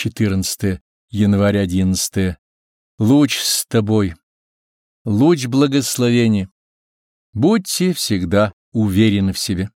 14 январь 11 луч с тобой, луч благословения. Будьте всегда уверены в себе.